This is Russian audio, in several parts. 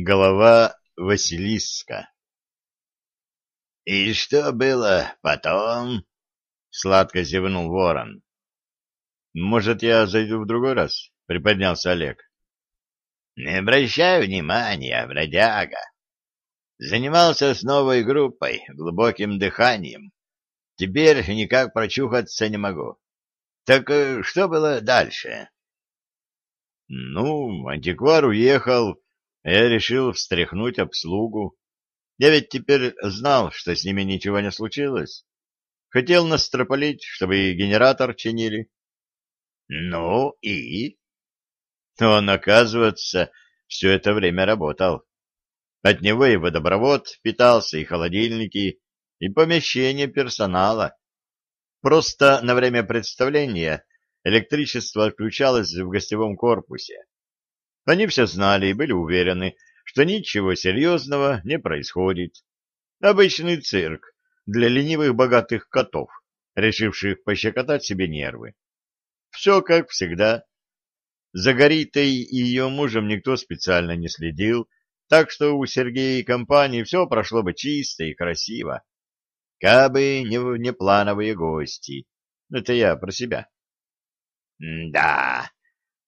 Голова Василиска «И что было потом?» — сладко зевнул ворон. «Может, я зайду в другой раз?» — приподнялся Олег. «Не обращай внимания, бродяга. Занимался с новой группой, глубоким дыханием. Теперь никак прочухаться не могу. Так э, что было дальше?» «Ну, антиквар уехал, я решил встряхнуть обслугу. Я ведь теперь знал, что с ними ничего не случилось. Хотел настропалить, чтобы и генератор чинили. Ну и? Он, оказывается, все это время работал. От него и водопровод питался, и холодильники, и помещение персонала. Просто на время представления электричество отключалось в гостевом корпусе. Они все знали и были уверены, что ничего серьезного не происходит. Обычный цирк для ленивых богатых котов, решивших пощекотать себе нервы. Все как всегда. За Горитой и ее мужем никто специально не следил, так что у Сергея и компании все прошло бы чисто и красиво. Кабы не внеплановые гости. Это я про себя. — Да,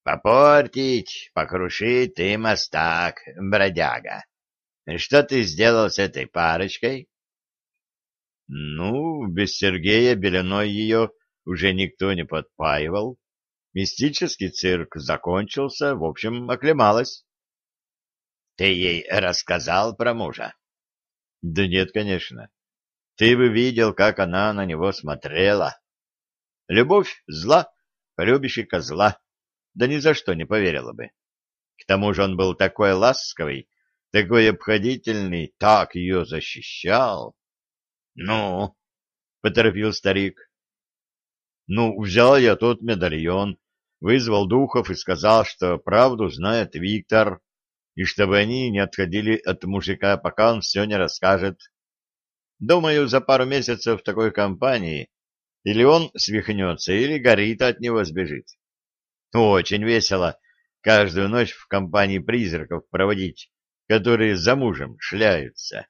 Попортить, покрушить ты мостак, бродяга. Что ты сделал с этой парочкой? Ну, без Сергея Беляной ее уже никто не подпаивал. Мистический цирк закончился, в общем, оклемалась. Ты ей рассказал про мужа? Да нет, конечно. Ты бы видел, как она на него смотрела. Любовь зла, полюбящий козла да ни за что не поверила бы. К тому же он был такой ласковый, такой обходительный, так ее защищал. — Ну, — поторопил старик. — Ну, взял я тот медальон, вызвал духов и сказал, что правду знает Виктор, и чтобы они не отходили от мужика, пока он все не расскажет. Думаю, за пару месяцев такой компании или он свихнется, или горит от него сбежит. Очень весело каждую ночь в компании призраков проводить, которые за мужем шляются.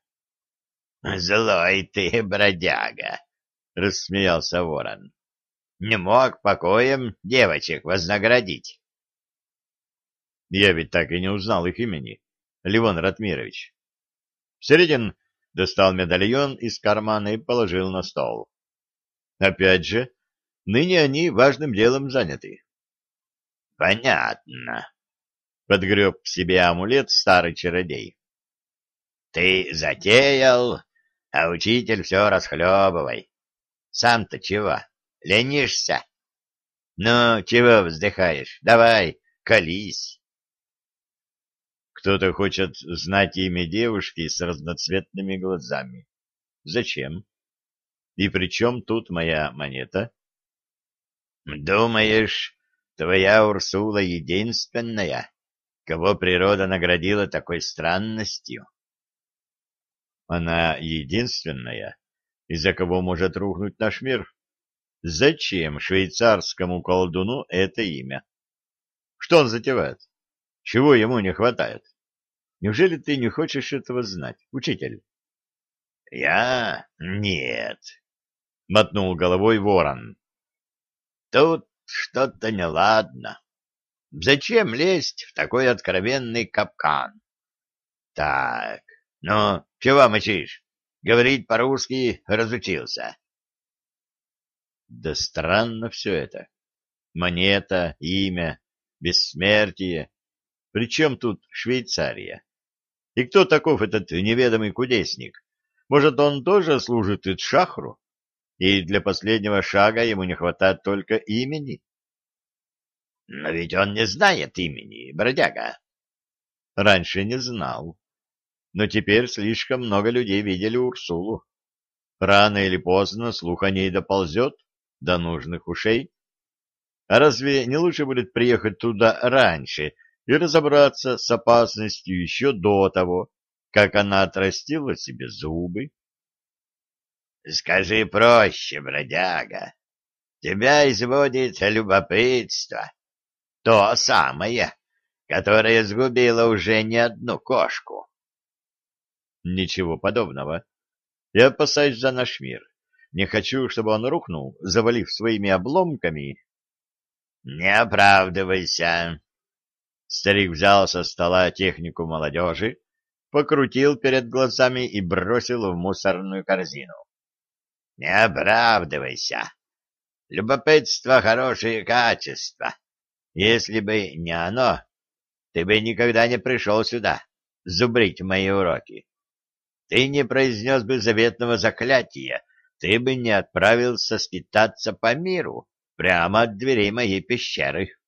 — Злой ты, бродяга! — рассмеялся ворон. — Не мог покоем девочек вознаградить. Я ведь так и не узнал их имени, Ливон Ратмирович. Середин достал медальон из кармана и положил на стол. Опять же, ныне они важным делом заняты. Понятно. Подгреб к себе амулет старый чародей. Ты затеял, а учитель все расхлебывай. Сам-то чего, ленишься? Ну, чего вздыхаешь? Давай, колись. Кто-то хочет знать имя девушки с разноцветными глазами. Зачем? И при чем тут моя монета? Думаешь, Твоя Урсула единственная, кого природа наградила такой странностью. Она единственная, из-за кого может рухнуть наш мир. Зачем швейцарскому колдуну это имя? Что он затевает? Чего ему не хватает? Неужели ты не хочешь этого знать, учитель? — Я? Нет, — мотнул головой ворон. — Тут что-то неладно. Зачем лезть в такой откровенный капкан? Так, ну, чего мычишь? Говорить по-русски разучился. Да странно все это. Монета, имя, бессмертие. Причем тут Швейцария? И кто таков этот неведомый кудесник? Может, он тоже служит Итшахру? И для последнего шага ему не хватает только имени. Но ведь он не знает имени, бродяга. Раньше не знал. Но теперь слишком много людей видели Урсулу. Рано или поздно слух о ней доползет до нужных ушей. А разве не лучше будет приехать туда раньше и разобраться с опасностью еще до того, как она отрастила себе зубы? Скажи проще, бродяга. Тебя изводит любопытство. То самое, которая сгубила уже не одну кошку. Ничего подобного. Я опасаюсь за наш мир. Не хочу, чтобы он рухнул, завалив своими обломками. Не оправдывайся. Старик взял со стола технику молодежи, покрутил перед глазами и бросил в мусорную корзину. Не оправдывайся. Любопытство — хорошее качество. Если бы не оно, ты бы никогда не пришел сюда зубрить мои уроки. Ты не произнес бы заветного заклятия, ты бы не отправился скитаться по миру прямо от дверей моей пещеры.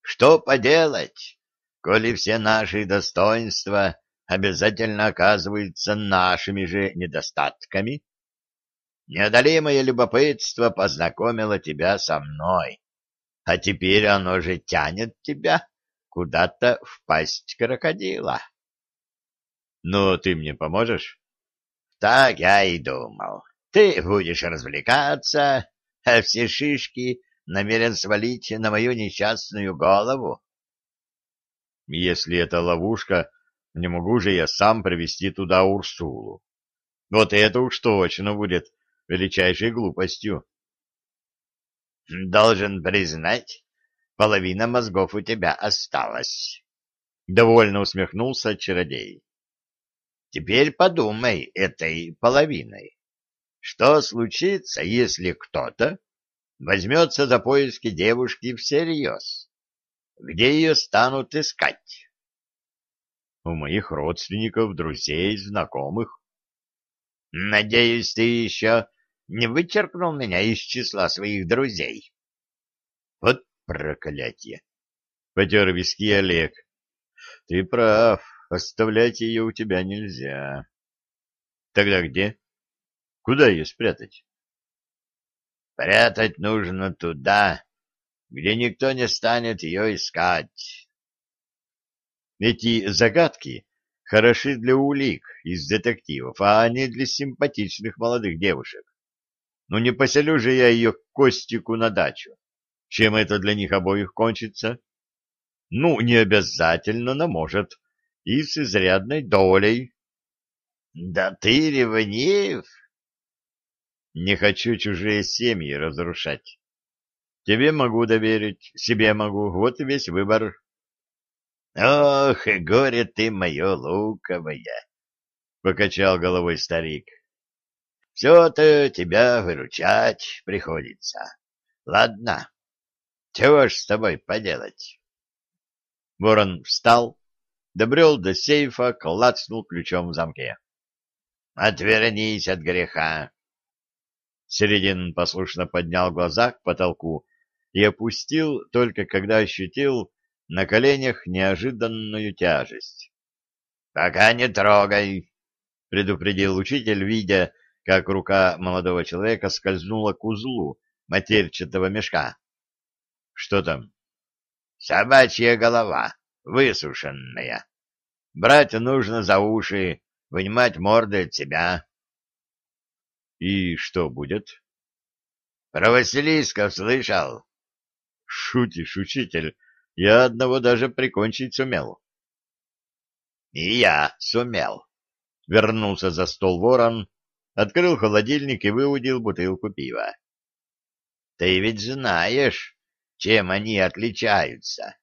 Что поделать, коли все наши достоинства обязательно оказываются нашими же недостатками? Неодолимое любопытство познакомило тебя со мной, а теперь оно же тянет тебя куда-то в пасть крокодила. Но ты мне поможешь? Так я и думал. Ты будешь развлекаться, а все шишки намерен свалить на мою несчастную голову. Если это ловушка, не могу же я сам привести туда Урсулу. Вот это уж точно будет величайшей глупостью. Должен признать, половина мозгов у тебя осталась. Довольно усмехнулся чародей. Теперь подумай этой половиной. Что случится, если кто-то возьмется за поиски девушки всерьез? Где ее станут искать? У моих родственников, друзей, знакомых. Надеюсь, ты еще не вычеркнул меня из числа своих друзей. Вот проклятие! Потер виски Олег. Ты прав, оставлять ее у тебя нельзя. Тогда где? Куда ее спрятать? Прятать нужно туда, где никто не станет ее искать. Эти загадки хороши для улик из детективов, а не для симпатичных молодых девушек. Ну не поселю же я ее к Костику на дачу. Чем это для них обоих кончится? Ну, не обязательно, но может. И с изрядной долей. Да ты ревнив! Не хочу чужие семьи разрушать. Тебе могу доверить, себе могу, вот и весь выбор. Ох, горе ты мое луковое! — покачал головой старик. Все-то тебя выручать приходится. Ладно, чего ж с тобой поделать? Ворон встал, добрел до сейфа, клацнул ключом в замке. Отвернись от греха. Середин послушно поднял глаза к потолку и опустил, только когда ощутил на коленях неожиданную тяжесть. — Пока не трогай, — предупредил учитель, видя, как рука молодого человека скользнула к узлу матерчатого мешка. — Что там? — Собачья голова, высушенная. Брать нужно за уши, вынимать морды от себя. — И что будет? — Про Василиска слышал? — Шутишь, учитель, я одного даже прикончить сумел. — И я сумел. Вернулся за стол ворон, открыл холодильник и выудил бутылку пива. — Ты ведь знаешь, чем они отличаются.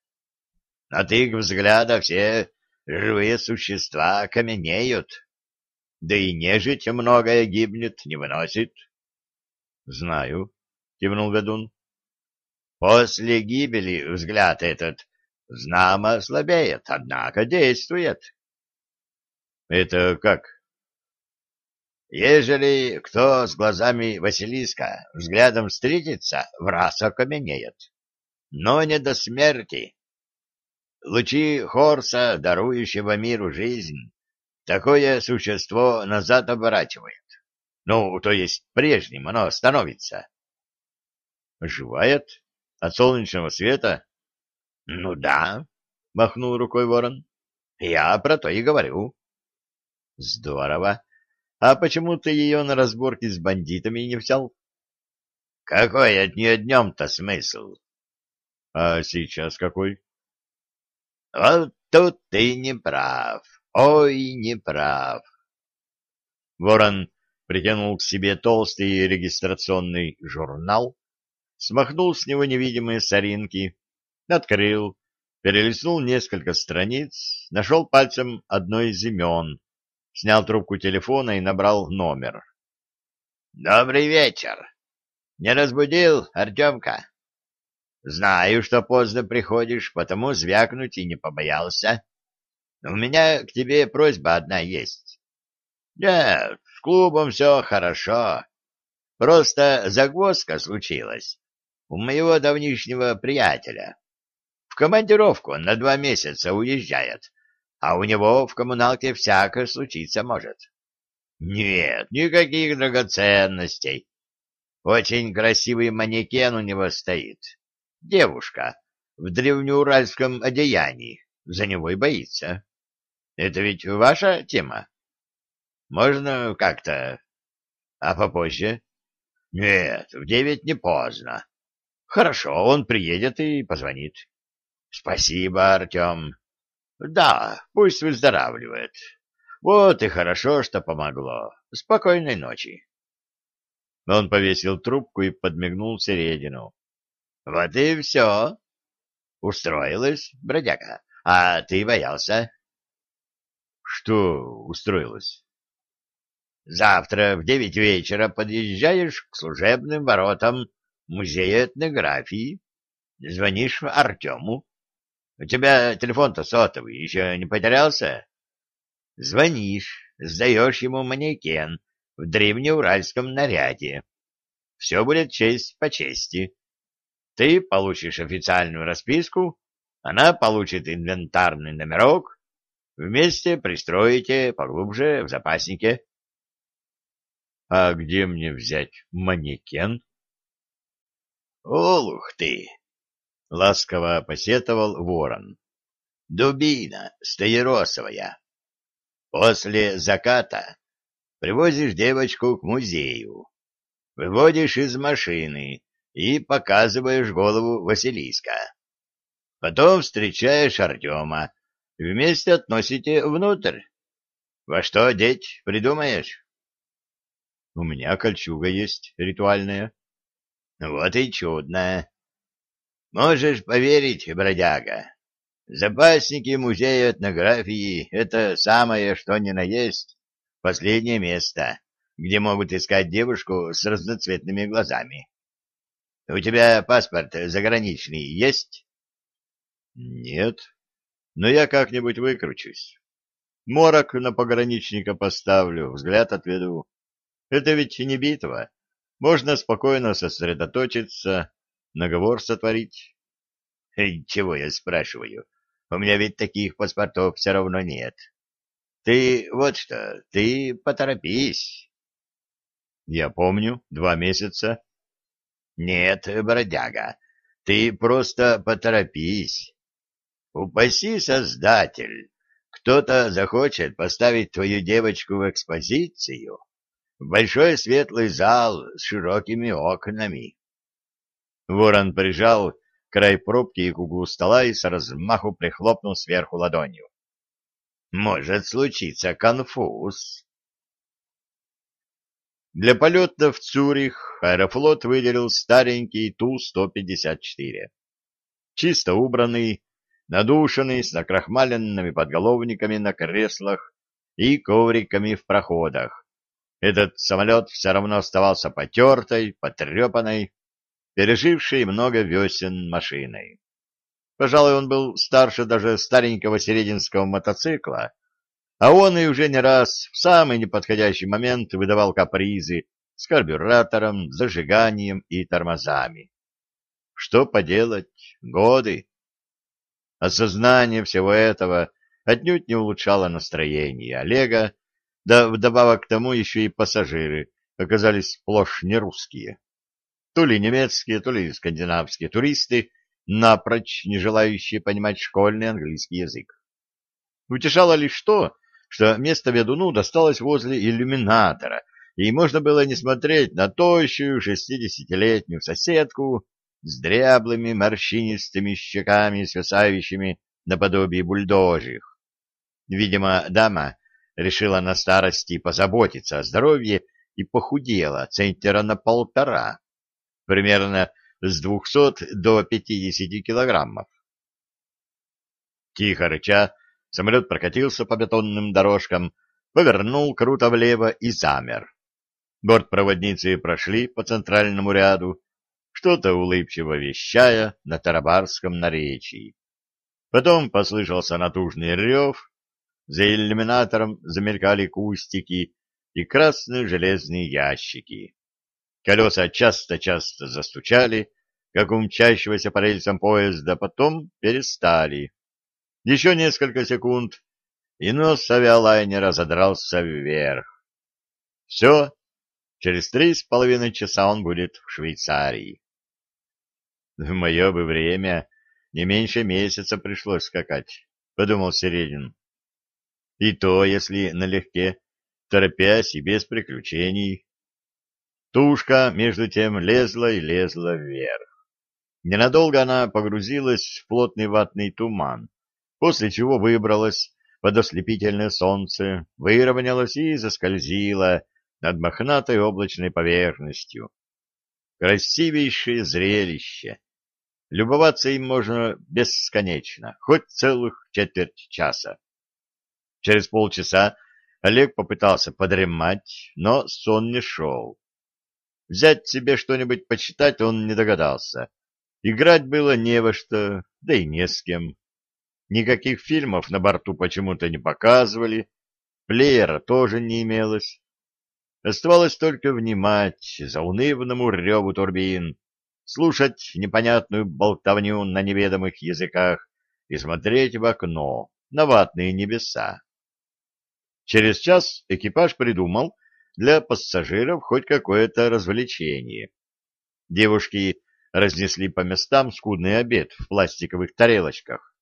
На их взгляда все живые существа каменеют, да и нежить многое гибнет, не выносит. — Знаю, — кивнул ведун. — После гибели взгляд этот знамо слабеет, однако действует. — Это как? Ежели кто с глазами Василиска взглядом встретится, в раз окаменеет. Но не до смерти. Лучи Хорса, дарующего миру жизнь, такое существо назад оборачивает. Ну, то есть прежним оно становится. Оживает? От солнечного света? Ну да, махнул рукой ворон. Я про то и говорю. Здорово. А почему ты ее на разборке с бандитами не взял? Какой от нее днем-то смысл? А сейчас какой? Вот тут ты не прав, ой, не прав. Ворон притянул к себе толстый регистрационный журнал, смахнул с него невидимые соринки, открыл, перелистнул несколько страниц, нашел пальцем одно из имен, снял трубку телефона и набрал номер. — Добрый вечер. Не разбудил, Артемка? — Знаю, что поздно приходишь, потому звякнуть и не побоялся. У меня к тебе просьба одна есть. — Нет, с клубом все хорошо. Просто загвоздка случилась у моего давнишнего приятеля. В командировку на два месяца уезжает, а у него в коммуналке всякое случиться может. Нет, никаких драгоценностей. Очень красивый манекен у него стоит. Девушка в древнеуральском одеянии. За него и боится. Это ведь ваша тема? Можно как-то... А попозже? Нет, в девять не поздно. Хорошо, он приедет и позвонит. Спасибо, Артем. Да, пусть выздоравливает. Вот и хорошо, что помогло. Спокойной ночи. Он повесил трубку и подмигнул Середину. Вот и все. Устроилась, бродяга. А ты боялся? Что устроилась? Завтра в девять вечера подъезжаешь к служебным воротам музея этнографии. Звонишь Артему. У тебя телефон-то сотовый, еще не потерялся? Звонишь, сдаешь ему манекен в древнеуральском наряде. Все будет честь по чести. Ты получишь официальную расписку, она получит инвентарный номерок, вместе пристроите поглубже в запаснике. — А где мне взять манекен? — Олух ты! — ласково посетовал ворон. — Дубина стаеросовая. После заката привозишь девочку к музею, выводишь из машины и показываешь голову Василиска. Потом встречаешь Артема, вместе относите внутрь. Во что деть придумаешь? У меня кольчуга есть ритуальная. Вот и чудно. Можешь поверить, бродяга, запасники музея этнографии — это самое, что ни на есть, последнее место, где могут искать девушку с разноцветными глазами. У тебя паспорт заграничный есть? Нет, но я как-нибудь выкручусь. Морок на пограничника поставлю, взгляд отведу. Это ведь не битва. Можно спокойно сосредоточиться, наговор сотворить. Чего я спрашиваю? У меня ведь таких паспортов все равно нет. Ты вот что, ты поторопись. Я помню, два месяца. Нет, бродяга, ты просто поторопись. Упаси Создатель, кто-то захочет поставить твою девочку в экспозицию в большой светлый зал с широкими окнами. Ворон прижал край пробки к углу стола и с размаху прихлопнул сверху ладонью. Может случиться конфуз. Для полета в Цюрих Аэрофлот выделил старенький Ту-154. Чисто убранный, надушенный, с накрахмаленными подголовниками на креслах и ковриками в проходах. Этот самолет все равно оставался потертой, потрепанной, пережившей много весен машиной. Пожалуй, он был старше даже старенького серединского мотоцикла, а он и уже не раз в самый неподходящий момент выдавал капризы с карбюратором, зажиганием и тормозами. Что поделать? Годы. Осознание всего этого отнюдь не улучшало настроение Олега, да вдобавок к тому еще и пассажиры оказались сплошь нерусские то ли немецкие, то ли скандинавские туристы, напрочь не желающие понимать школьный английский язык. Утешало лишь то, что место ведуну досталось возле иллюминатора, и можно было не смотреть на тощую шестидесятилетнюю соседку с дряблыми морщинистыми щеками, свисающими наподобие бульдожих. Видимо, дама решила на старости позаботиться о здоровье и похудела центнера на полтора, примерно с двухсот до пятидесяти килограммов. Тихо рыча, самолет прокатился по бетонным дорожкам, повернул круто влево и замер. Бортпроводницы прошли по центральному ряду, что-то улыбчиво вещая на тарабарском наречии. Потом послышался натужный рев, за иллюминатором замелькали кустики и красные железные ящики. Колеса часто-часто застучали, как у мчащегося по рельсам поезда, потом перестали. Еще несколько секунд, и нос авиалайнера задрался вверх. Все, через три с половиной часа он будет в Швейцарии. В мое бы время не меньше месяца пришлось скакать, — подумал Середин. И то, если налегке, торопясь и без приключений. Тушка, между тем, лезла и лезла вверх. Ненадолго она погрузилась в плотный ватный туман, после чего выбралась под ослепительное солнце, выровнялась и заскользила над мохнатой облачной поверхностью. Красивейшее зрелище! Любоваться им можно бесконечно, хоть целых четверть часа. Через полчаса Олег попытался подремать, но сон не шел. Взять себе что-нибудь почитать он не догадался. Играть было не во что, да и не с кем. Никаких фильмов на борту почему-то не показывали, плеера тоже не имелось. Оставалось только внимать заунывному реву турбин, слушать непонятную болтовню на неведомых языках и смотреть в окно на ватные небеса. Через час экипаж придумал для пассажиров хоть какое-то развлечение. Девушки разнесли по местам скудный обед в пластиковых тарелочках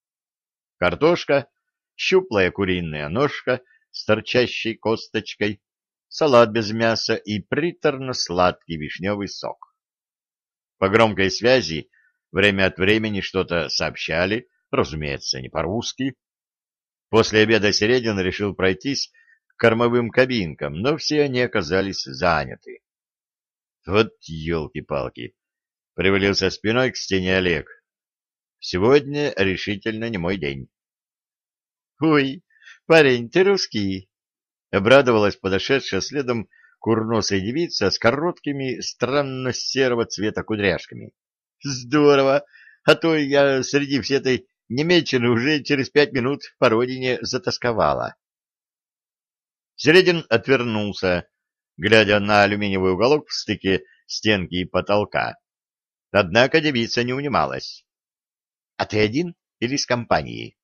картошка, щуплая куриная ножка с торчащей косточкой, салат без мяса и приторно-сладкий вишневый сок. По громкой связи время от времени что-то сообщали, разумеется, не по-русски. После обеда Середин решил пройтись кормовым кабинкам, но все они оказались заняты. Вот елки-палки! Привалился спиной к стене Олег. Сегодня решительно не мой день. — Ой, парень, ты русский! — обрадовалась подошедшая следом курносая девица с короткими, странно серого цвета кудряшками. — Здорово! А то я среди всей этой немечины уже через пять минут по родине затасковала. Середин отвернулся, глядя на алюминиевый уголок в стыке стенки и потолка. Однако девица не унималась. А ты один или с компанией?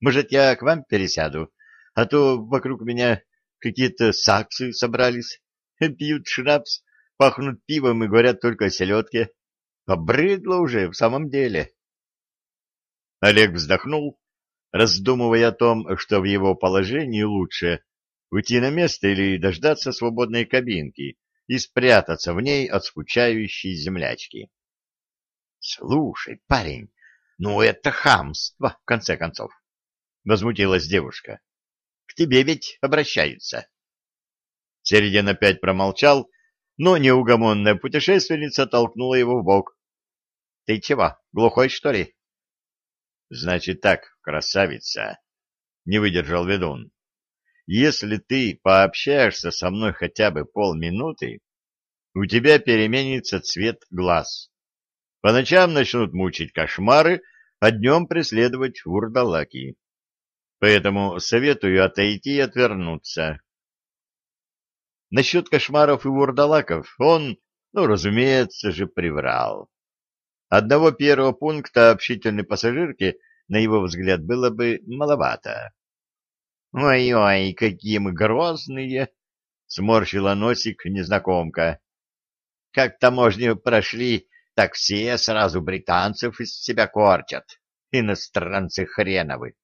Может, я к вам пересяду, а то вокруг меня какие-то саксы собрались, пьют шнапс, пахнут пивом и говорят только о селедке. Побрыдло уже в самом деле. Олег вздохнул, раздумывая о том, что в его положении лучше уйти на место или дождаться свободной кабинки и спрятаться в ней от скучающей землячки. — Слушай, парень, ну, это хамство, в конце концов, — возмутилась девушка. — К тебе ведь обращаются. Середин опять промолчал, но неугомонная путешественница толкнула его в бок. — Ты чего, глухой, что ли? — Значит так, красавица, — не выдержал ведун. — Если ты пообщаешься со мной хотя бы полминуты, у тебя переменится цвет глаз. По ночам начнут мучить кошмары, а днем преследовать вурдалаки. Поэтому советую отойти и отвернуться. Насчет кошмаров и вурдалаков он, ну, разумеется же, приврал. Одного первого пункта общительной пассажирки, на его взгляд, было бы маловато. «Ой-ой, какие мы грозные!» — сморщила носик незнакомка. «Как таможню прошли, так все сразу британцев из себя корчат, иностранцы хреновы.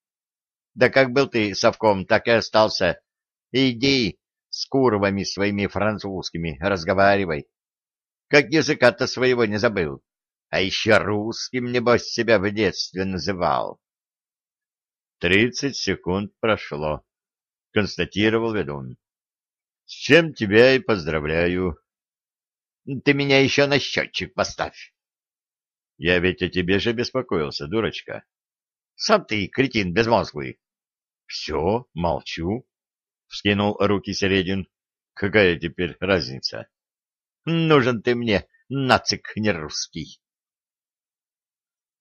Да как был ты совком, так и остался. Иди с курвами своими французскими разговаривай. Как языка-то своего не забыл. А еще русским, небось, себя в детстве называл. Тридцать секунд прошло, констатировал ведун. С чем тебя и поздравляю. Ты меня еще на счетчик поставь. Я ведь о тебе же беспокоился, дурочка. Сам ты, кретин безмозглый. Все, молчу. Вскинул руки Середин. Какая теперь разница? Нужен ты мне, нацик не русский.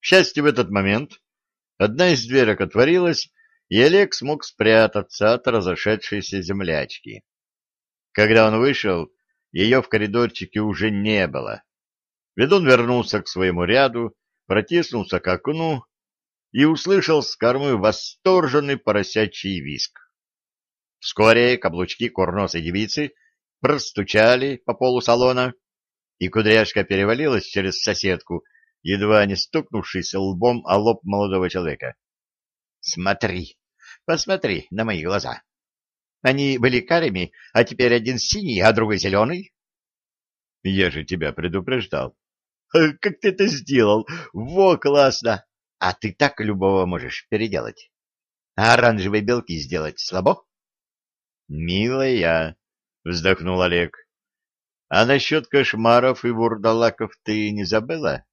К счастью, в этот момент одна из дверок отворилась, и Олег смог спрятаться от разошедшейся землячки. Когда он вышел, ее в коридорчике уже не было. Ведун вернулся к своему ряду, протиснулся к окну и услышал с кормы восторженный поросячий виск. Вскоре каблучки курносой девицы простучали по полу салона, и кудряшка перевалилась через соседку, едва не стукнувшись лбом о лоб молодого человека. — Смотри, посмотри на мои глаза. Они были карими, а теперь один синий, а другой зеленый. — Я же тебя предупреждал. — Как ты это сделал? Во, классно! А ты так любого можешь переделать. А оранжевые белки сделать слабо? — Милая, — вздохнул Олег, — а насчет кошмаров и вурдалаков ты не забыла?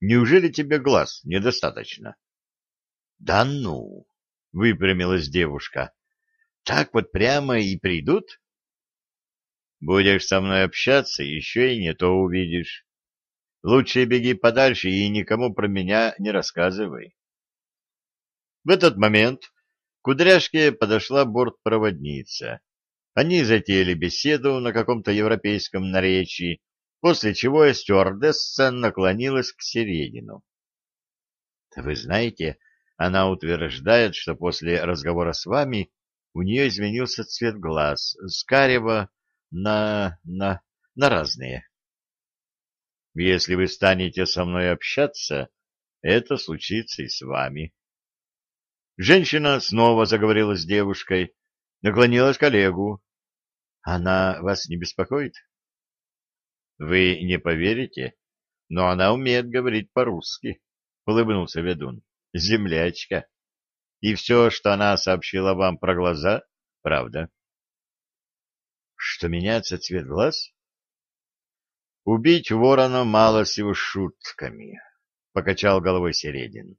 Неужели тебе глаз недостаточно? — Да ну! — выпрямилась девушка. — Так вот прямо и придут? — Будешь со мной общаться, еще и не то увидишь. Лучше беги подальше и никому про меня не рассказывай. В этот момент к кудряшке подошла бортпроводница. Они затеяли беседу на каком-то европейском наречии, после чего стюардесса наклонилась к середину. — Вы знаете, она утверждает, что после разговора с вами у нее изменился цвет глаз с карего на... на... на разные. Если вы станете со мной общаться, это случится и с вами. Женщина снова заговорила с девушкой, наклонилась к Олегу. Она вас не беспокоит? Вы не поверите, но она умеет говорить по-русски, улыбнулся ведун. Землячка. И все, что она сообщила вам про глаза, правда. Что меняется цвет глаз? Убить ворона мало с его шутками, — покачал головой Середин.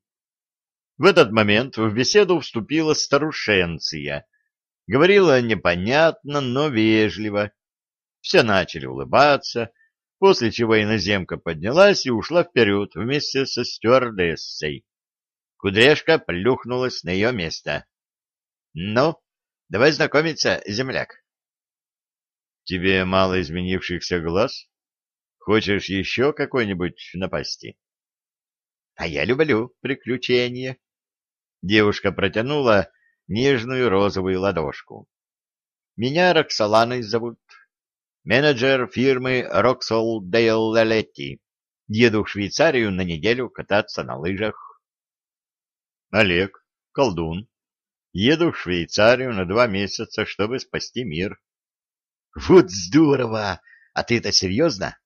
В этот момент в беседу вступила старушенция. Говорила непонятно, но вежливо. Все начали улыбаться, после чего иноземка поднялась и ушла вперед вместе со стюардессой. Кудряшка плюхнулась на ее место. — Ну, давай знакомиться, земляк. — Тебе мало изменившихся глаз? Хочешь еще какой-нибудь напасти? — А я люблю приключения. Девушка протянула нежную розовую ладошку. — Меня Роксоланой зовут. Менеджер фирмы Роксол Дейл Лалетти. Еду в Швейцарию на неделю кататься на лыжах. — Олег, колдун. Еду в Швейцарию на два месяца, чтобы спасти мир. — Вот здорово! А ты это серьезно?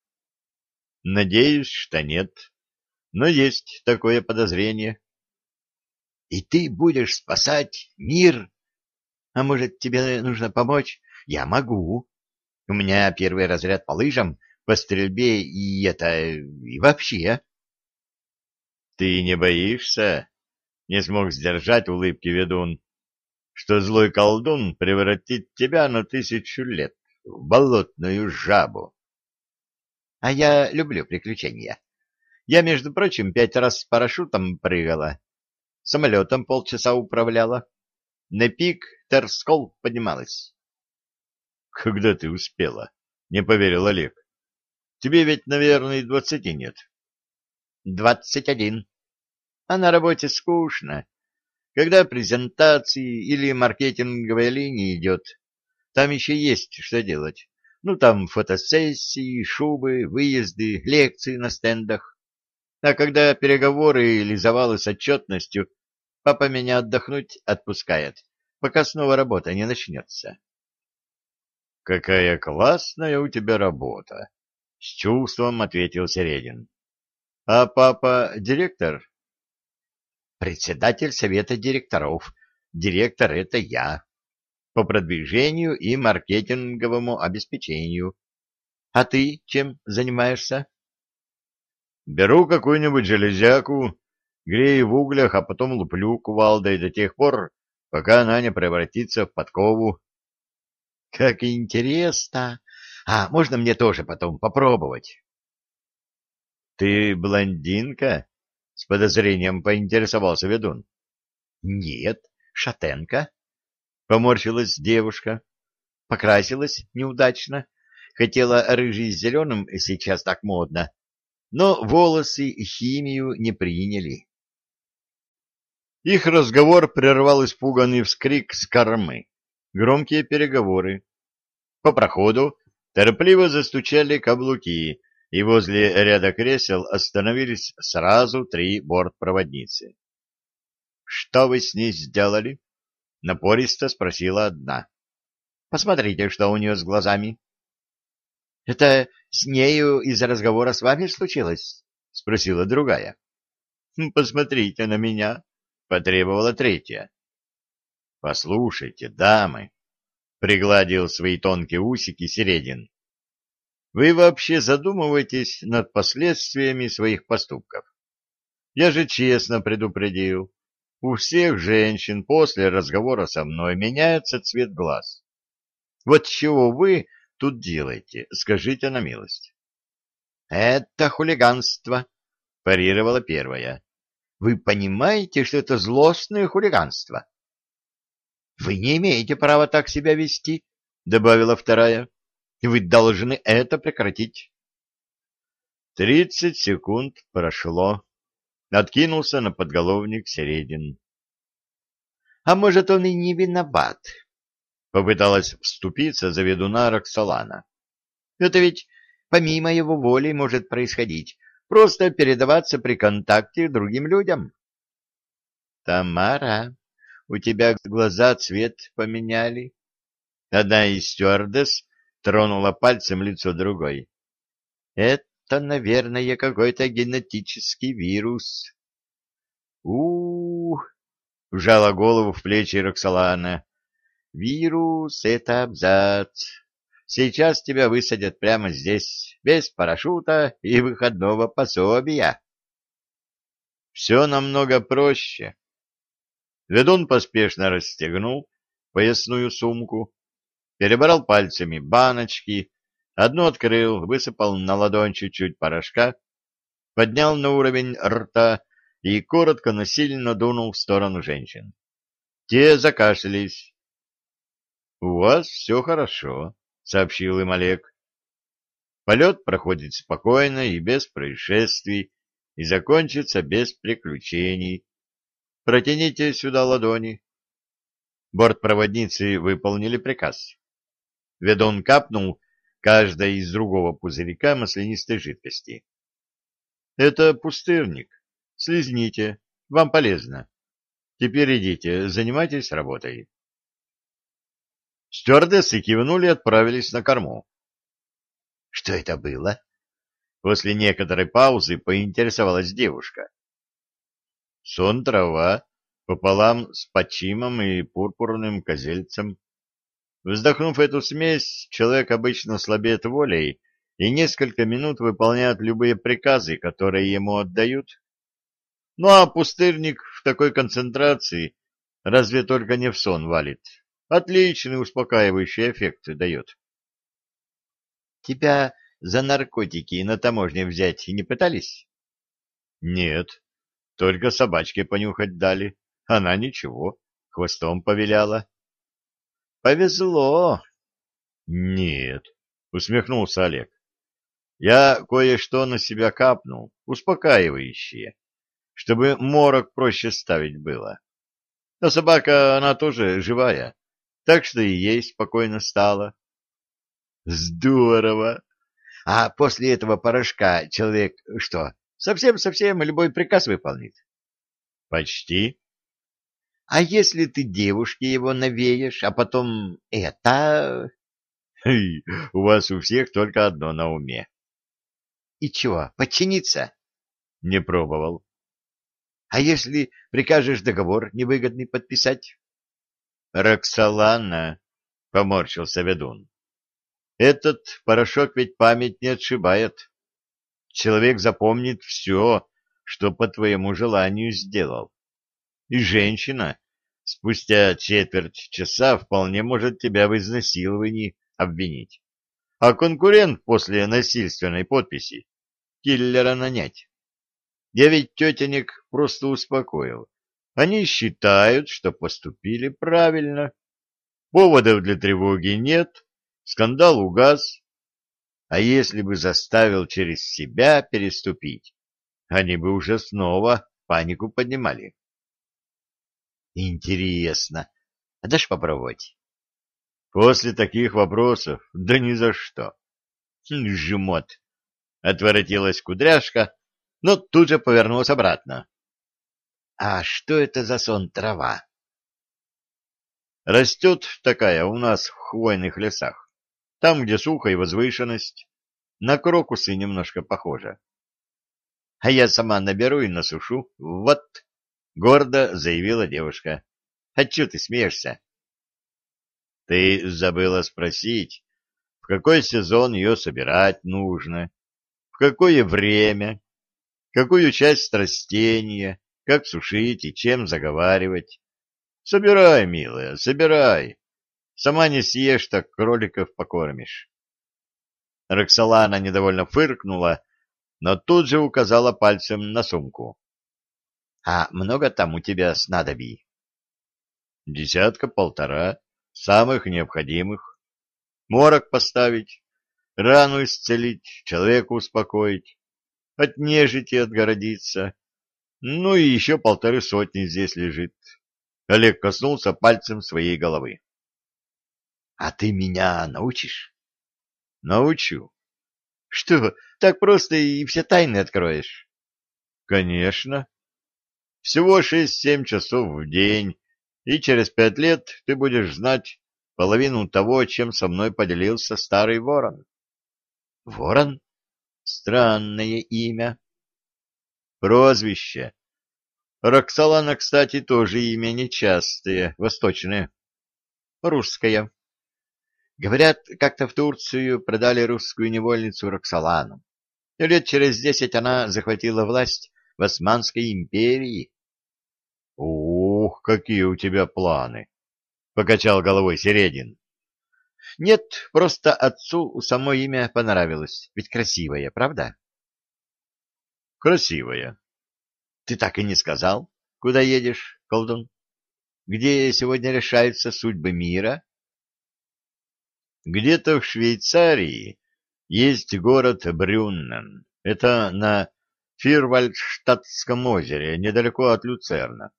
Надеюсь, что нет. Но есть такое подозрение. И ты будешь спасать мир? А может, тебе нужно помочь? Я могу. У меня первый разряд по лыжам, по стрельбе и это... и вообще. Ты не боишься? Не смог сдержать улыбки ведун, что злой колдун превратит тебя на тысячу лет в болотную жабу. А я люблю приключения. Я, между прочим, пять раз с парашютом прыгала. Самолетом полчаса управляла. На пик Терскол поднималась. — Когда ты успела? — не поверил Олег. — Тебе ведь, наверное, и двадцати нет. — Двадцать один. А на работе скучно. Когда презентации или маркетинговая линия идет, там еще есть что делать. Ну, там фотосессии, шубы, выезды, лекции на стендах. А когда переговоры или завалы с отчетностью, папа меня отдохнуть отпускает, пока снова работа не начнется. — Какая классная у тебя работа! — с чувством ответил Середин. — А папа директор? — председатель совета директоров. Директор — это я. По продвижению и маркетинговому обеспечению. А ты чем занимаешься? Беру какую-нибудь железяку, грею в углях, а потом луплю кувалдой до тех пор, пока она не превратится в подкову. — Как интересно! А можно мне тоже потом попробовать? — Ты блондинка? — с подозрением поинтересовался ведун. — Нет, шатенка. — поморщилась девушка. Покрасилась неудачно. Хотела рыжий с зеленым, сейчас так модно. Но волосы химию не приняли. Их разговор прервал испуганный вскрик с кормы. Громкие переговоры. По проходу торопливо застучали каблуки, и возле ряда кресел остановились сразу три бортпроводницы. — Что вы с ней сделали? — напористо спросила одна. — Посмотрите, что у нее с глазами. — Это с нею из-за разговора с вами случилось? — спросила другая. «Хм, — Посмотрите на меня, — потребовала третья. — Послушайте, дамы, — пригладил свои тонкие усики Середин, вы вообще задумываетесь над последствиями своих поступков? Я же честно предупредил. У всех женщин после разговора со мной меняется цвет глаз. Вот чего вы тут делаете, скажите на милость. Это хулиганство, парировала первая. Вы понимаете, что это злостное хулиганство? Вы не имеете права так себя вести, добавила вторая вы должны это прекратить. Тридцать секунд прошло. Откинулся на подголовник Середин. — А может, он и не виноват? — попыталась вступиться за ведуна Роксолана. — Это ведь помимо его воли может происходить, просто передаваться при контакте другим людям. — Тамара, у тебя глаза цвет поменяли. Одна из стюардесс тронула пальцем лицо другой. Это, наверное, какой-то генетический вирус. У, -у, -у вжала голову в плечи Роксолана. Вирус — это абзац. Сейчас тебя высадят прямо здесь, без парашюта и выходного пособия. Все намного проще. Ведун поспешно расстегнул поясную сумку, перебрал пальцами баночки, одну открыл, высыпал на ладонь чуть-чуть порошка, поднял на уровень рта и коротко, но сильно дунул в сторону женщин. Те закашлялись. — У вас все хорошо, — сообщил им Олег. Полет проходит спокойно и без происшествий, и закончится без приключений. Протяните сюда ладони. Бортпроводницы выполнили приказ. Ведун капнул каждой из другого пузырька маслянистой жидкости. — Это пустырник. Слизните. Вам полезно. Теперь идите, занимайтесь работой. Стюардессы кивнули и отправились на корму. — Что это было? После некоторой паузы поинтересовалась девушка. — Сон трава пополам с почимом и пурпурным козельцем. Вздохнув эту смесь, человек обычно слабеет волей и несколько минут выполняет любые приказы, которые ему отдают. Ну а пустырник в такой концентрации разве только не в сон валит. Отличный успокаивающий эффект дает. Тебя за наркотики на таможне взять не пытались? Нет, только собачке понюхать дали. Она ничего, хвостом повиляла. Повезло. Нет, усмехнулся Олег. Я кое-что на себя капнул, успокаивающее, чтобы морок проще ставить было. А собака, она тоже живая, так что и ей спокойно стало. Здорово. А после этого порошка человек что, совсем-совсем любой приказ выполнит? Почти. А если ты девушке его навеешь, а потом это... У вас у всех только одно на уме. И чего, подчиниться? Не пробовал. А если прикажешь договор невыгодный подписать? — Роксолана, — поморщился ведун, — этот порошок ведь память не отшибает. Человек запомнит все, что по твоему желанию сделал. И женщина спустя четверть часа вполне может тебя в изнасиловании обвинить. А конкурент после насильственной подписи киллера нанять. Я ведь тетенек просто успокоил. Они считают, что поступили правильно. Поводов для тревоги нет, скандал угас. А если бы заставил через себя переступить, они бы уже снова панику поднимали. Интересно. А дашь попробовать? После таких вопросов, да ни за что. Жмот. Отворотилась кудряшка, но тут же повернулась обратно. А что это за сон трава? Растет такая у нас в хвойных лесах. Там, где сухо и возвышенность. На крокусы немножко похоже. А я сама наберу и насушу. Вот, — гордо заявила девушка. — А чё ты смеешься? — Ты забыла спросить, в какой сезон ее собирать нужно, в какое время, какую часть растения, как сушить и чем заговаривать. Собирай, милая, собирай. Сама не съешь, так кроликов покормишь. Роксолана недовольно фыркнула, но тут же указала пальцем на сумку. — А много там у тебя снадобий? — Десятка-полтора, самых необходимых. Морок поставить, рану исцелить, человека успокоить, от нежити отгородиться. Ну и еще полторы сотни здесь лежит. Олег коснулся пальцем своей головы. — А ты меня научишь? — Научу. — Что, так просто и все тайны откроешь? — Конечно. Всего шесть-семь часов в день, и через пять лет ты будешь знать половину того, чем со мной поделился старый ворон. — Ворон? Странное имя. Прозвище. Роксолана, кстати, тоже имя нечастое, восточное. Русское. Говорят, как-то в Турцию продали русскую невольницу Роксолану. Лет через десять она захватила власть в Османской империи. — Ух, какие у тебя планы! — покачал головой Середин. — Нет, просто отцу само имя понравилось, ведь красивое, правда? — Красивое. — Ты так и не сказал, куда едешь, колдун? Где сегодня решаются судьбы мира? — Где-то в Швейцарии есть город Брюннен. Это на Фирвальдштадтском озере, недалеко от Люцерна.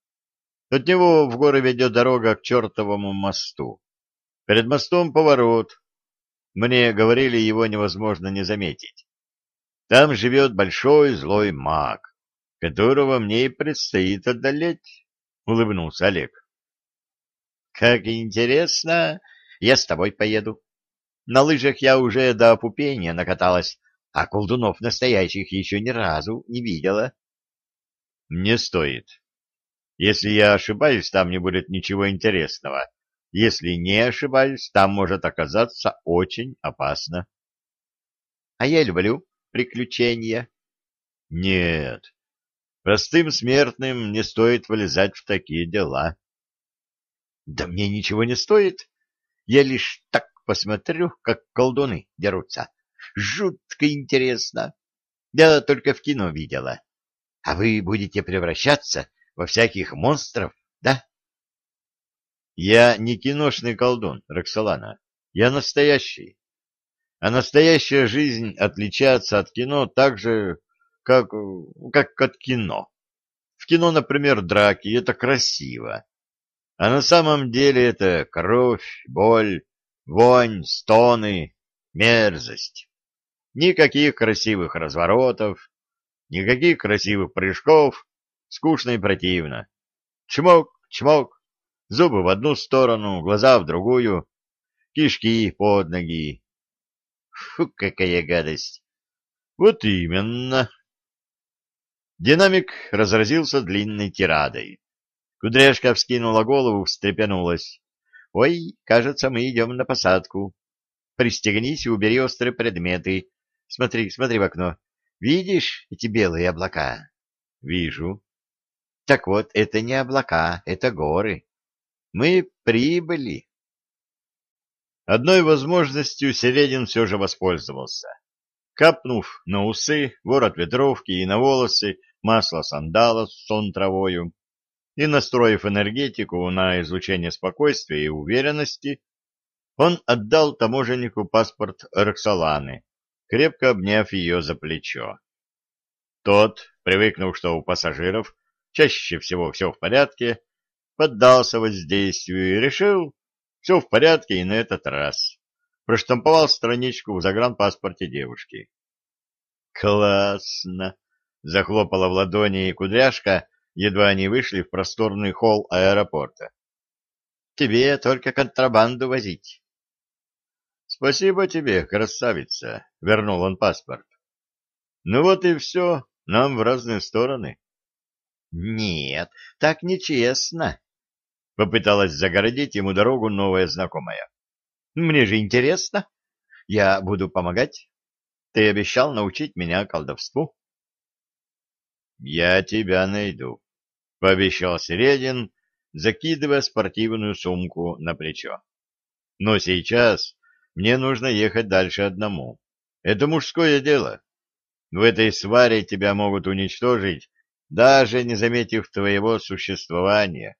От него в горы ведет дорога к чертовому мосту. Перед мостом поворот. Мне говорили, его невозможно не заметить. Там живет большой злой маг, которого мне и предстоит одолеть, — улыбнулся Олег. — Как интересно! Я с тобой поеду. На лыжах я уже до опупения накаталась, а колдунов настоящих еще ни разу не видела. — Не стоит. Если я ошибаюсь, там не будет ничего интересного. Если не ошибаюсь, там может оказаться очень опасно. — А я люблю приключения. — Нет, простым смертным не стоит вылезать в такие дела. — Да мне ничего не стоит. Я лишь так посмотрю, как колдуны дерутся. Жутко интересно. Я только в кино видела. А вы будете превращаться во всяких монстров, да? Я не киношный колдун, Роксолана. Я настоящий. А настоящая жизнь отличается от кино так же, как, как от кино. В кино, например, драки, это красиво. А на самом деле это кровь, боль, вонь, стоны, мерзость. Никаких красивых разворотов, никаких красивых прыжков, скучно и противно. Чмок, чмок, зубы в одну сторону, глаза в другую, кишки под ноги. Фу, какая гадость! Вот именно. Динамик разразился длинной тирадой. Кудряшка вскинула голову, встрепенулась. — Ой, кажется, мы идем на посадку. Пристегнись и убери острые предметы. Смотри, смотри в окно. Видишь эти белые облака? — Вижу. — Так вот, это не облака, это горы. Мы прибыли. Одной возможностью Середин все же воспользовался. Капнув на усы, ворот ветровки и на волосы масло сандала с сон травою и настроив энергетику на излучение спокойствия и уверенности, он отдал таможеннику паспорт Роксоланы, крепко обняв ее за плечо. Тот, привыкнув, что у пассажиров чаще всего все в порядке, поддался воздействию и решил, все в порядке и на этот раз. Проштамповал страничку в загранпаспорте девушки. «Классно!» — захлопала в ладони кудряшка, едва они вышли в просторный холл аэропорта. «Тебе только контрабанду возить». «Спасибо тебе, красавица!» — вернул он паспорт. «Ну вот и все, нам в разные стороны». «Нет, так нечестно!» — попыталась загородить ему дорогу новая знакомая. «Мне же интересно. Я буду помогать. Ты обещал научить меня колдовству». «Я тебя найду», — пообещал Середин, закидывая спортивную сумку на плечо. «Но сейчас мне нужно ехать дальше одному. Это мужское дело. В этой сваре тебя могут уничтожить, даже не заметив твоего существования.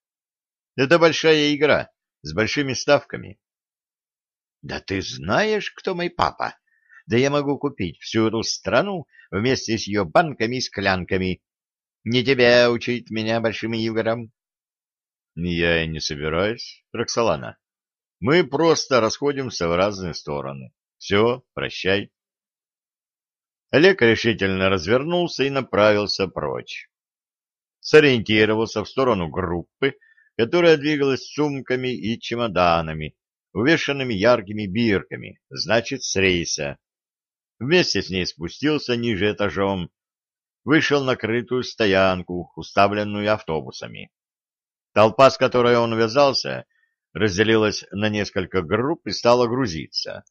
Это большая игра с большими ставками. — Да ты знаешь, кто мой папа? Да я могу купить всю эту страну вместе с ее банками и склянками. Не тебя учить меня большим играм. — Я и не собираюсь, Роксолана. Мы просто расходимся в разные стороны. Все, прощай. Олег решительно развернулся и направился прочь. Сориентировался в сторону группы, которая двигалась с сумками и чемоданами, увешанными яркими бирками, значит, с рейса. Вместе с ней спустился ниже этажом, вышел на крытую стоянку, уставленную автобусами. Толпа, с которой он увязался, разделилась на несколько групп и стала грузиться.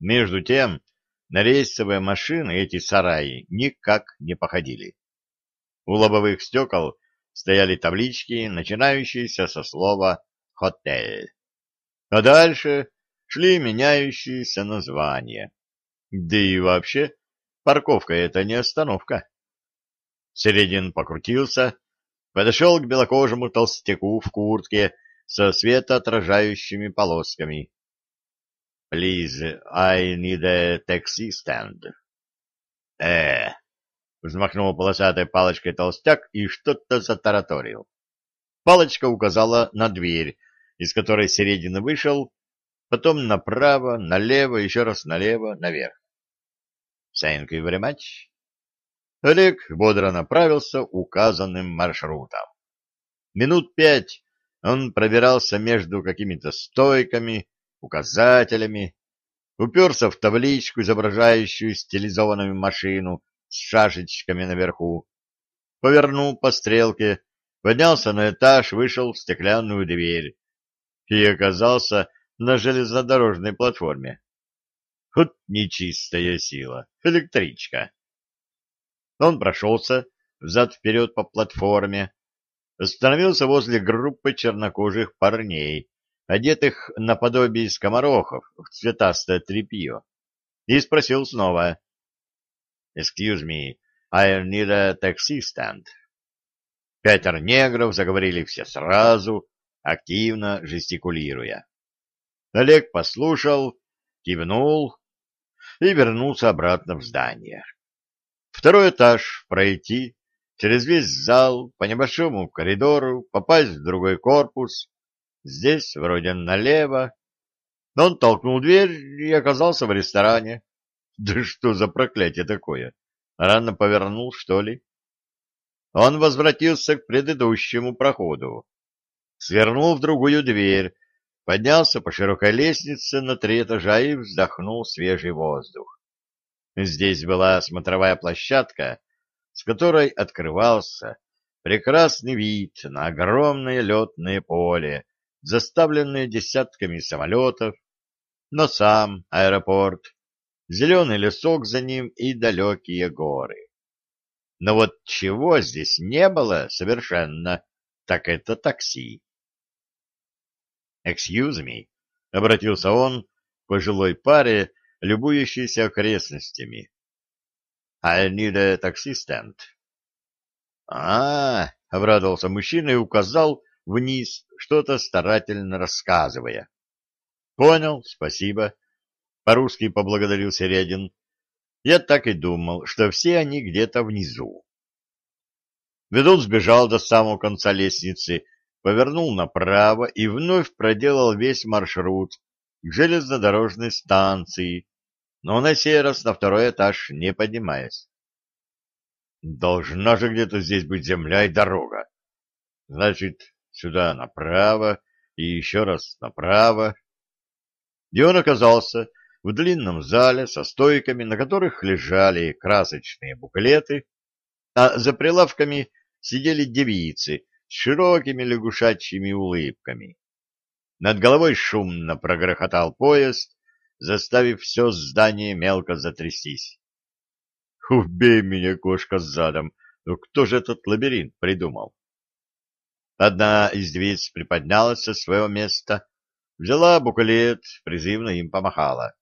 Между тем, на рейсовые машины эти сараи никак не походили. У лобовых стекол стояли таблички, начинающиеся со слова «хотель». А дальше шли меняющиеся названия. Да и вообще, парковка — это не остановка. Середин покрутился, подошел к белокожему толстяку в куртке со светоотражающими полосками. «Please, I need a taxi stand». «Э, Взмахнул полосатой палочкой толстяк и что-то затараторил. Палочка указала на дверь, из которой Середина вышел, потом направо, налево, еще раз налево, наверх. Thank you very much. Олег бодро направился указанным маршрутом. Минут пять он пробирался между какими-то стойками, указателями, уперся в табличку, изображающую стилизованную машину, с шашечками наверху, повернул по стрелке, поднялся на этаж, вышел в стеклянную дверь и оказался на железнодорожной платформе. Вот нечистая сила, электричка. Он прошелся взад-вперед по платформе, остановился возле группы чернокожих парней, одетых наподобие скоморохов в цветастое тряпье, и спросил снова, Excuse me, I need a taxi stand. Пятеро негров заговорили все сразу, активно жестикулируя. Олег послушал, кивнул и вернулся обратно в здание. Второй этаж пройти, через весь зал, по небольшому коридору, попасть в другой корпус, здесь вроде налево. Он толкнул дверь и оказался в ресторане. Да что за проклятие такое? Рано повернул, что ли? Он возвратился к предыдущему проходу. Свернул в другую дверь, поднялся по широкой лестнице на три этажа и вздохнул свежий воздух. Здесь была смотровая площадка, с которой открывался прекрасный вид на огромное летное поле, заставленное десятками самолетов, но сам аэропорт, зеленый лесок за ним и далекие горы. Но вот чего здесь не было совершенно, так это такси. «Excuse me», — обратился он к пожилой паре, любующейся окрестностями. «I need a taxi stand». «А, -а — обрадовался мужчина и указал вниз, что-то старательно рассказывая. «Понял, спасибо», — по-русски поблагодарил Середин. «Я так и думал, что все они где-то внизу». Ведун сбежал до самого конца лестницы, повернул направо и вновь проделал весь маршрут к железнодорожной станции, но на сей раз на второй этаж не поднимаясь. Должна же где-то здесь быть земля и дорога. Значит, сюда направо и еще раз направо. И он оказался в длинном зале со стойками, на которых лежали красочные буклеты, а за прилавками сидели девицы широкими лягушачьими улыбками. Над головой шумно прогрохотал поезд, заставив все здание мелко затрястись. Убей меня, кошка задом! Ну кто же этот лабиринт придумал? Одна из девиц приподнялась со своего места, взяла буклет, призывно им помахала.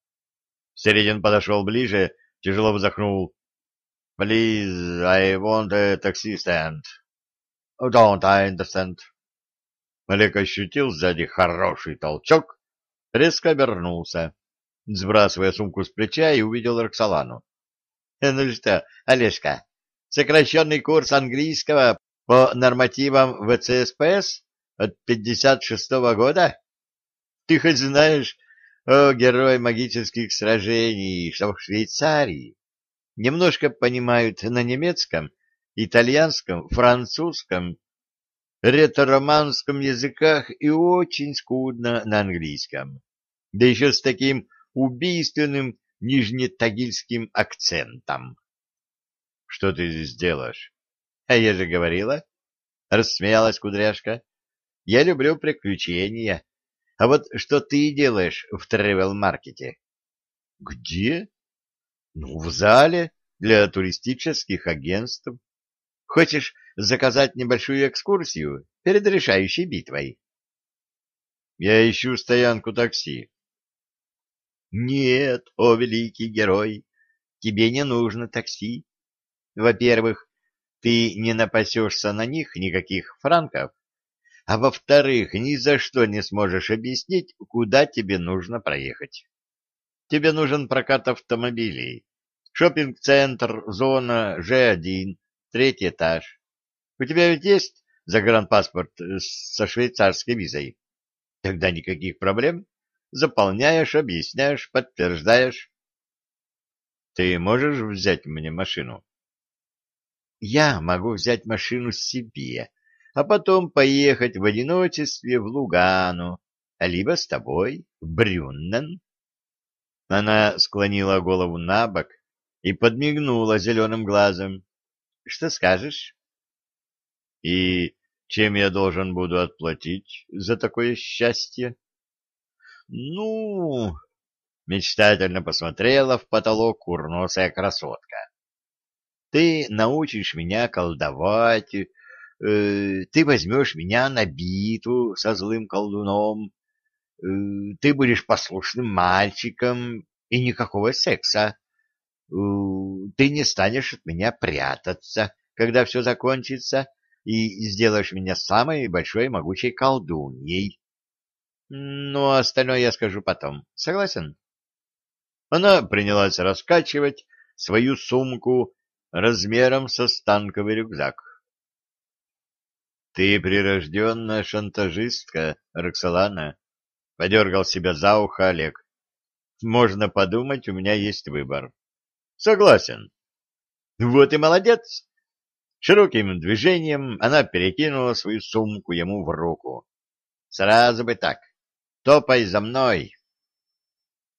Середин подошел ближе, тяжело вздохнул. — Please, I want a taxi stand. Don't I understand? Олег ощутил сзади хороший толчок, резко обернулся, сбрасывая сумку с плеча и увидел Роксолану. — Ну что, Олежка, сокращенный курс английского по нормативам ВЦСПС от 56-го года? Ты хоть знаешь, о герой магических сражений, что в Швейцарии немножко понимают на немецком, итальянском, французском, ретро-романском языках и очень скудно на английском, да еще с таким убийственным нижнетагильским акцентом. — Что ты здесь делаешь? — А я же говорила, — рассмеялась кудряшка. — Я люблю приключения. А вот что ты делаешь в тревел-маркете? — Где? — Ну, в зале для туристических агентств. Хочешь заказать небольшую экскурсию перед решающей битвой? — Я ищу стоянку такси. Нет, о великий герой, тебе не нужно такси. Во-первых, ты не напасешься на них никаких франков, а во-вторых, ни за что не сможешь объяснить, куда тебе нужно проехать. Тебе нужен прокат автомобилей, шопинг-центр, зона Ж1, третий этаж. У тебя ведь есть загранпаспорт со швейцарской визой? Тогда никаких проблем. Заполняешь, объясняешь, подтверждаешь. Ты можешь взять мне машину? Я могу взять машину себе, а потом поехать в одиночестве в Лугану, либо с тобой в Брюннен. Она склонила голову на бок и подмигнула зеленым глазом. — Что скажешь? — И чем я должен буду отплатить за такое счастье? Ну, мечтательно посмотрела в потолок курносая красотка. Ты научишь меня колдовать, э, ты возьмешь меня на битву со злым колдуном, э, ты будешь послушным мальчиком и никакого секса. Ты не станешь от меня прятаться, когда все закончится, и сделаешь меня самой большой могучей колдуньей. Ну, остальное я скажу потом. Согласен? Она принялась раскачивать свою сумку размером со станковый рюкзак. — Ты прирожденная шантажистка, Роксолана, — подергал себя за ухо Олег. — Можно подумать, у меня есть выбор. — Согласен. — Вот и молодец. Широким движением она перекинула свою сумку ему в руку. — Сразу бы так. Топай за мной!»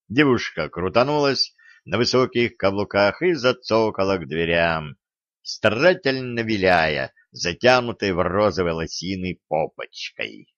Девушка крутанулась на высоких каблуках и зацокала к дверям, старательно виляя, затянутой в розовой лосины попочкой.